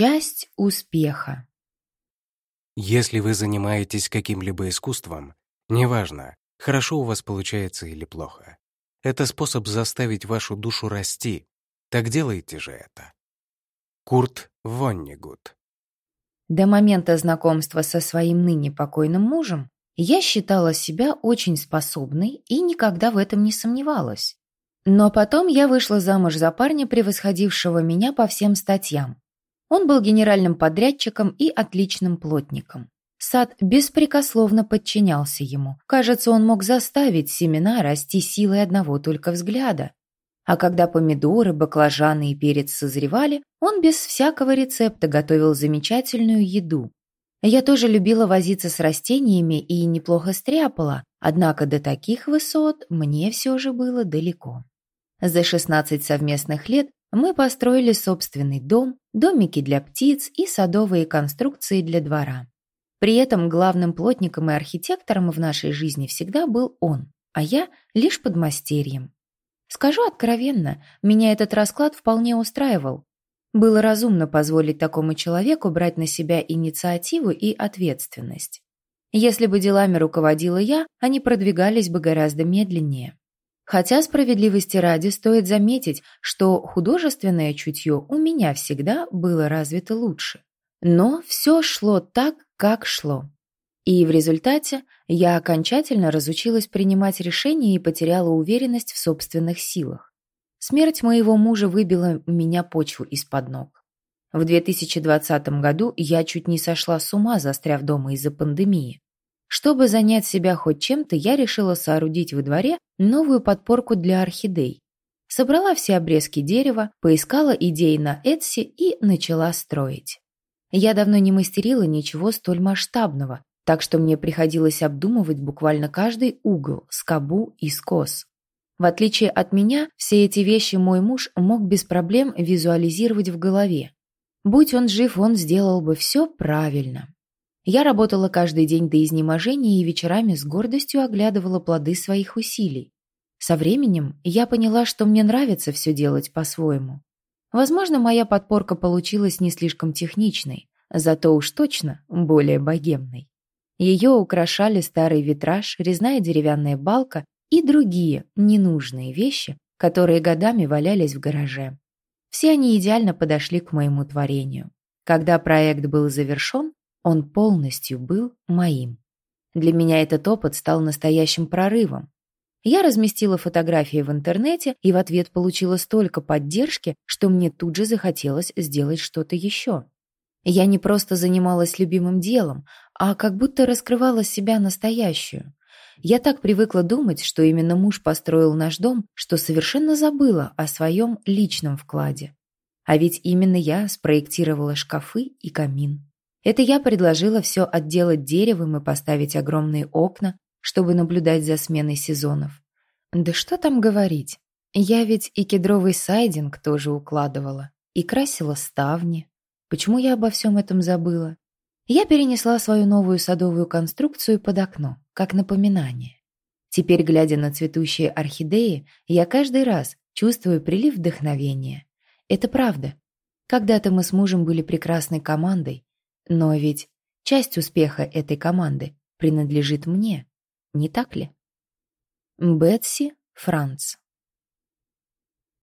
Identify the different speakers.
Speaker 1: Часть успеха.
Speaker 2: Если вы занимаетесь каким-либо искусством, неважно, хорошо у вас получается или плохо, это способ заставить вашу душу расти. Так делайте же это. Курт Воннигут
Speaker 1: До момента знакомства со своим ныне покойным мужем я считала себя очень способной и никогда в этом не сомневалась. Но потом я вышла замуж за парня, превосходившего меня по всем статьям. Он был генеральным подрядчиком и отличным плотником. Сад беспрекословно подчинялся ему. Кажется, он мог заставить семена расти силой одного только взгляда. А когда помидоры, баклажаны и перец созревали, он без всякого рецепта готовил замечательную еду. Я тоже любила возиться с растениями и неплохо стряпала, однако до таких высот мне все же было далеко. За 16 совместных лет мы построили собственный дом, домики для птиц и садовые конструкции для двора. При этом главным плотником и архитектором в нашей жизни всегда был он, а я лишь подмастерьем. Скажу откровенно, меня этот расклад вполне устраивал. Было разумно позволить такому человеку брать на себя инициативу и ответственность. Если бы делами руководила я, они продвигались бы гораздо медленнее. Хотя справедливости ради стоит заметить, что художественное чутье у меня всегда было развито лучше. Но все шло так, как шло. И в результате я окончательно разучилась принимать решения и потеряла уверенность в собственных силах. Смерть моего мужа выбила у меня почву из-под ног. В 2020 году я чуть не сошла с ума, застряв дома из-за пандемии. Чтобы занять себя хоть чем-то, я решила соорудить во дворе новую подпорку для орхидей. Собрала все обрезки дерева, поискала идеи на Etsy и начала строить. Я давно не мастерила ничего столь масштабного, так что мне приходилось обдумывать буквально каждый угол, скобу и скос. В отличие от меня, все эти вещи мой муж мог без проблем визуализировать в голове. Будь он жив, он сделал бы все правильно. Я работала каждый день до изнеможения и вечерами с гордостью оглядывала плоды своих усилий. Со временем я поняла, что мне нравится все делать по-своему. Возможно, моя подпорка получилась не слишком техничной, зато уж точно более богемной. Ее украшали старый витраж, резная деревянная балка и другие ненужные вещи, которые годами валялись в гараже. Все они идеально подошли к моему творению. Когда проект был завершен, он полностью был моим. Для меня этот опыт стал настоящим прорывом. Я разместила фотографии в интернете и в ответ получила столько поддержки, что мне тут же захотелось сделать что-то еще. Я не просто занималась любимым делом, а как будто раскрывала себя настоящую. Я так привыкла думать, что именно муж построил наш дом, что совершенно забыла о своем личном вкладе. А ведь именно я спроектировала шкафы и камин. Это я предложила все отделать деревом и поставить огромные окна, чтобы наблюдать за сменой сезонов. Да что там говорить. Я ведь и кедровый сайдинг тоже укладывала, и красила ставни. Почему я обо всем этом забыла? Я перенесла свою новую садовую конструкцию под окно, как напоминание. Теперь, глядя на цветущие орхидеи, я каждый раз чувствую прилив вдохновения. Это правда. Когда-то мы с мужем были прекрасной командой, но ведь часть успеха этой команды принадлежит мне, не так ли? Бетси Франц